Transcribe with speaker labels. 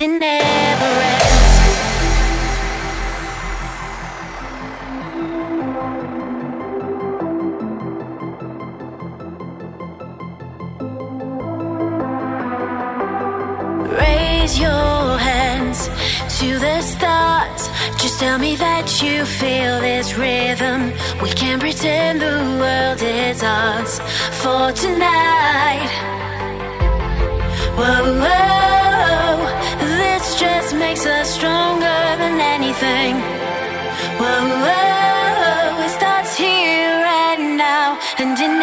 Speaker 1: It never ends. Raise your hands to the stars. Just tell me that you feel this rhythm. We can pretend the world is ours for tonight. Whoa us makes us stronger than anything. Whoa, whoa, it starts here and now, and in